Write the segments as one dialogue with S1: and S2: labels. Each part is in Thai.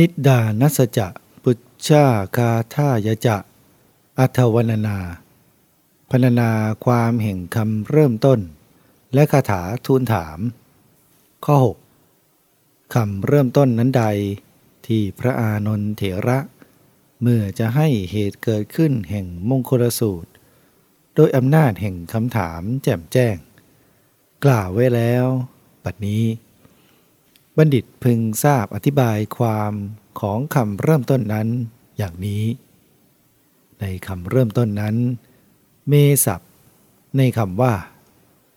S1: นิดานัสจะปุชชาคาทายจะอัทวนานาพรรณนาความแห่งคำเริ่มต้น และคาถาทูลถาม ข้อ 6คำเริ่มต้นนั้นใด ที่พระอานนทเถระ เมื่อจะให้เหตุเกิดขึ้นแห่งมงคลสูตร โดยอำนาจแห่งคำถามแจ่มแจ้ง กล่าวไว้แล้ว บัดนี้ บัณฑิตพึงทราบอธิบายความของคำเริ่มต้นนั้นอย่างนี้ ในคำเริ่มต้นนั้น เมสับในคำว่า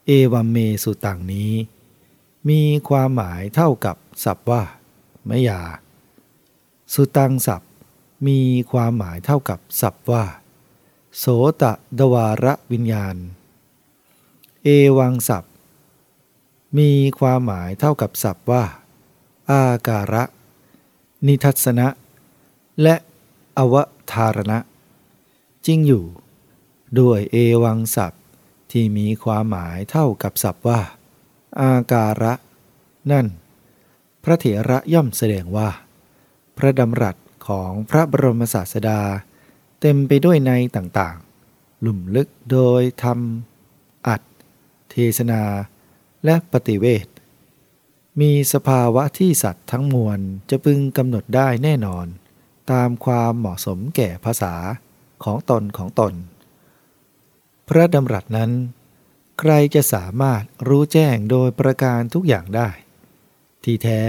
S1: เอวัมเมสุตังนี้ มีความหมายเท่ากับศัพท์ว่าไม่ยา สุตังศัพท์มีความหมายเท่ากับศัพท์ว่า โสตะดวาระวิญญาณ เอวังศัพท์ มีความหมายเท่ากับศัพท์ว่า อาการะ นิทัศนะ และอวทารณะ จริงอยู่ ด้วยเอวังศัพท์ที่มีความหมายเท่ากับศัพท์ว่า อาการะ นั่น พระเถระย่อมแสดงว่า พระดำรัสของพระบรมศาสดา เต็มไปด้วยในต่างๆลุ่มลึกโดยธรรม อัด เทศนา และปฏิเวท มีสภาวะที่สัตว์ทั้งมวลจะพึงกำหนดได้แน่นอน ตามความเหมาะสมแก่ภาษาของตนของตน พระดำรัสนั้น ใครจะสามารถรู้แจ้งโดยประการทุกอย่างได้ ที่แท้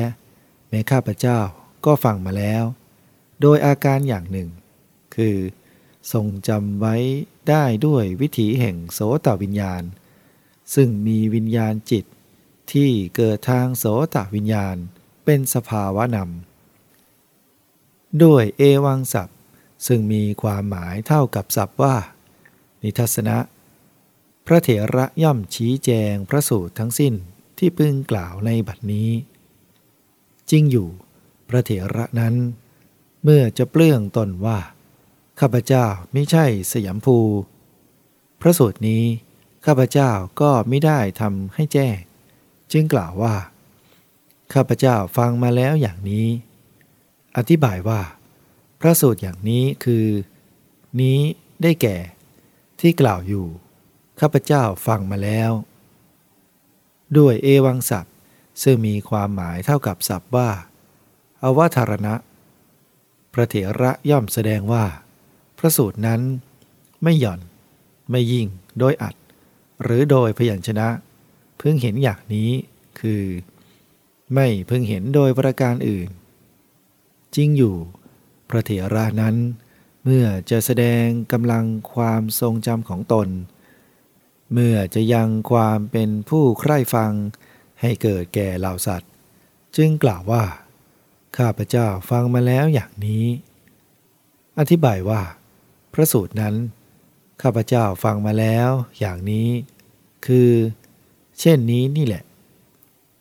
S1: แม้ข้าพเจ้าก็ฟังมาแล้ว โดยอาการอย่างหนึ่ง คือทรงจำไว้ได้ด้วยวิถีแห่งโสตวิญญาณ ซึ่งมีวิญญาณจิต ที่เกิดทางโสตวิญญาณ เป็นสภาวะนำด้วยเอวังศัพท์ ซึ่งมีความหมายเท่ากับศัพท์ว่า นิทัศนะ พระเถระย่อมชี้แจงพระสูตรทั้งสิ้นที่พึงกล่าวในบัดนี้ จริงอยู่ พระเถระนั้น เมื่อจะเปลื้องตนว่า ข้าพเจ้าไม่ใช่สยามภู พระสูตรนี้ข้าพเจ้าก็ไม่ได้ทำให้แจ้ง จึงกล่าวว่า ข้าพเจ้าฟังมาแล้วอย่างนี้ อธิบายว่า พระสูตรอย่างนี้คือ นี้ได้แก่ ที่กล่าวอยู่ ข้าพเจ้าฟังมาแล้ว ด้วยเอวังศัพท์ซึ่งมีความหมายเท่ากับศัพท์ว่า อวธารณะ พระเถระย่อมแสดงว่า พระสูตรนั้นไม่หย่อน ไม่ยิ่งโดยอัด หรือโดยพยัญชนะ พิ่งเห็นอย่างนี้คือ ไม่เพิ่งเห็นโดยประการอื่น จริงอยู่ พระเถระนั้น เมื่อจะแสดงกำลังความทรงจำของตน เมื่อจะยังความเป็นผู้ใคร่ฟังให้เกิดแก่เหล่าสัตว์ จึงกล่าวว่า ข้าพเจ้าฟังมาแล้วอย่างนี้ อธิบายว่า พระสูตรนั้น ข้าพเจ้าฟังมาแล้วอย่างนี้ คือ เช่นนี้นี่แหละ